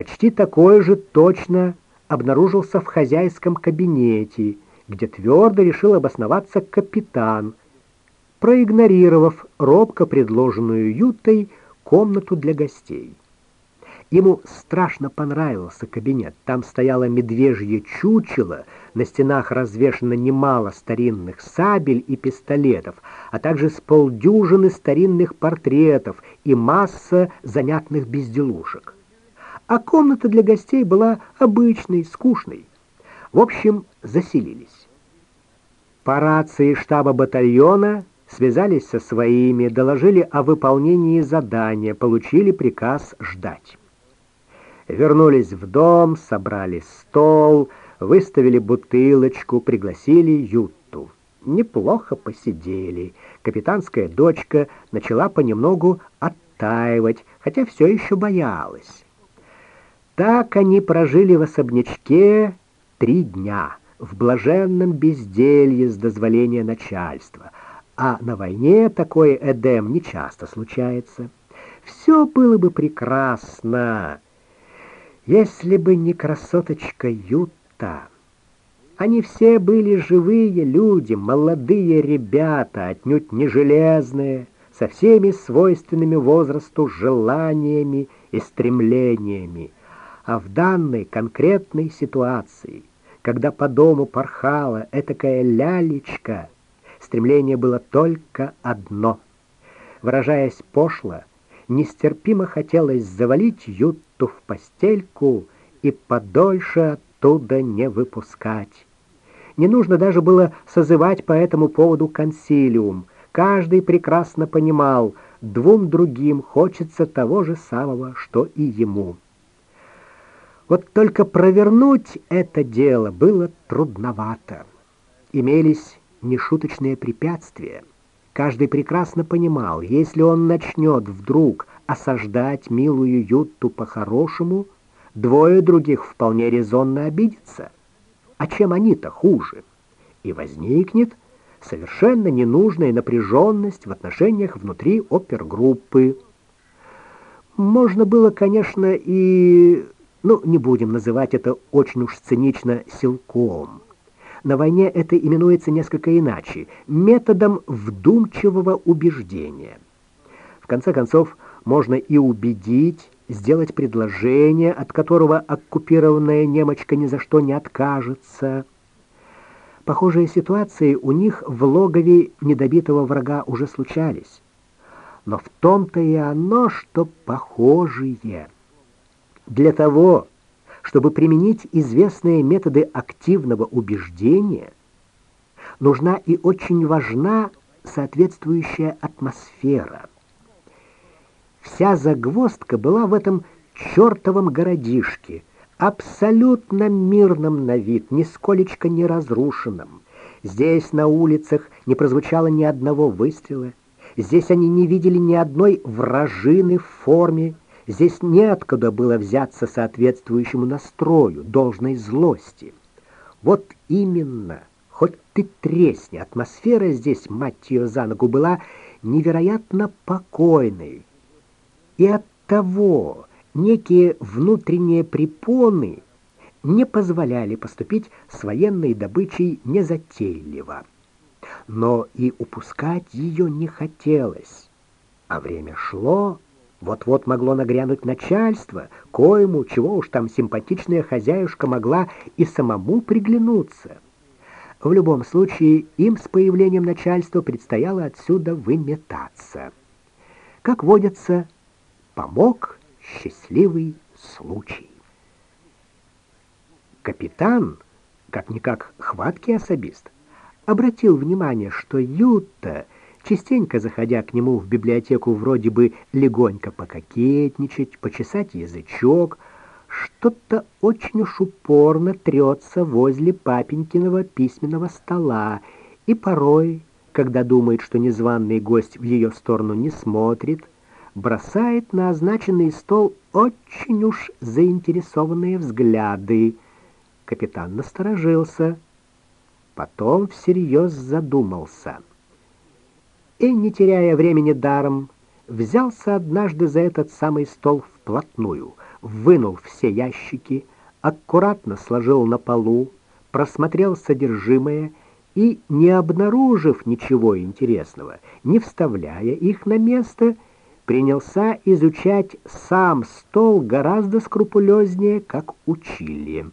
Почти такой же точно обнаружился в хозяйском кабинете, где твердо решил обосноваться капитан, проигнорировав робко предложенную Ютой комнату для гостей. Ему страшно понравился кабинет. Там стояло медвежье чучело, на стенах развешано немало старинных сабель и пистолетов, а также с полдюжины старинных портретов и масса занятных безделушек а комната для гостей была обычной, скучной. В общем, заселились. По рации штаба батальона связались со своими, доложили о выполнении задания, получили приказ ждать. Вернулись в дом, собрали стол, выставили бутылочку, пригласили Юту. Неплохо посидели. Капитанская дочка начала понемногу оттаивать, хотя все еще боялась. Так они прожили в особнячке три дня, в блаженном безделье с дозволения начальства. А на войне такой эдем нечасто случается. Все было бы прекрасно, если бы не красоточка Юта. Они все были живые люди, молодые ребята, отнюдь не железные, со всеми свойственными возрасту желаниями и стремлениями а в данной конкретной ситуации, когда по дому порхала этакая лялечка, стремление было только одно. Выражаясь пошло, нестерпимо хотелось завалить Ютту в постельку и подольше оттуда не выпускать. Не нужно даже было созывать по этому поводу консилиум. Каждый прекрасно понимал, двум другим хочется того же самого, что и ему. Вот только провернуть это дело было трудновато. Имелись нешуточные препятствия. Каждый прекрасно понимал, если он начнет вдруг осаждать милую Ютту по-хорошему, двое других вполне резонно обидятся. А чем они-то хуже? И возникнет совершенно ненужная напряженность в отношениях внутри опергруппы. Можно было, конечно, и ну, не будем называть это очень уж цинично силком. На войне это именуется несколько иначе методом вдумчивого убеждения. В конце концов, можно и убедить, сделать предложение, от которого оккупированная немочка ни за что не откажется. Похожие ситуации у них в логове недобитого врага уже случались. Но в том-то и оно, что похожие. Для того, чтобы применить известные методы активного убеждения, нужна и очень важна соответствующая атмосфера. Вся загвоздка была в этом чертовом городишке, абсолютно мирном на вид, нисколечко не разрушенном. Здесь на улицах не прозвучало ни одного выстрела, здесь они не видели ни одной вражины в форме, Здесь неоткуда было взяться соответствующему настрою, должной злости. Вот именно, хоть ты тресни, атмосфера здесь, мать ее за ногу, была невероятно покойной. И от того некие внутренние препоны не позволяли поступить с военной добычей незатейливо. Но и упускать ее не хотелось. А время шло, вот-вот могло нагрянуть начальство, коему, чего уж там симпатичная хозяюшка могла и самому приглянуться. В любом случае, им с появлением начальства предстояло отсюда выметаться. Как водится, помог счастливый случай. Капитан, как-никак хваткий особист, обратил внимание, что Юта — частенько заходя к нему в библиотеку вроде бы легонько пококетничать, почесать язычок, что-то очень уж упорно трется возле папенькиного письменного стола, и порой, когда думает, что незваный гость в ее сторону не смотрит, бросает на означенный стол очень уж заинтересованные взгляды. Капитан насторожился, потом всерьез задумался — и, не теряя времени даром, взялся однажды за этот самый стол вплотную, вынул все ящики, аккуратно сложил на полу, просмотрел содержимое и, не обнаружив ничего интересного, не вставляя их на место, принялся изучать сам стол гораздо скрупулезнее, как учили.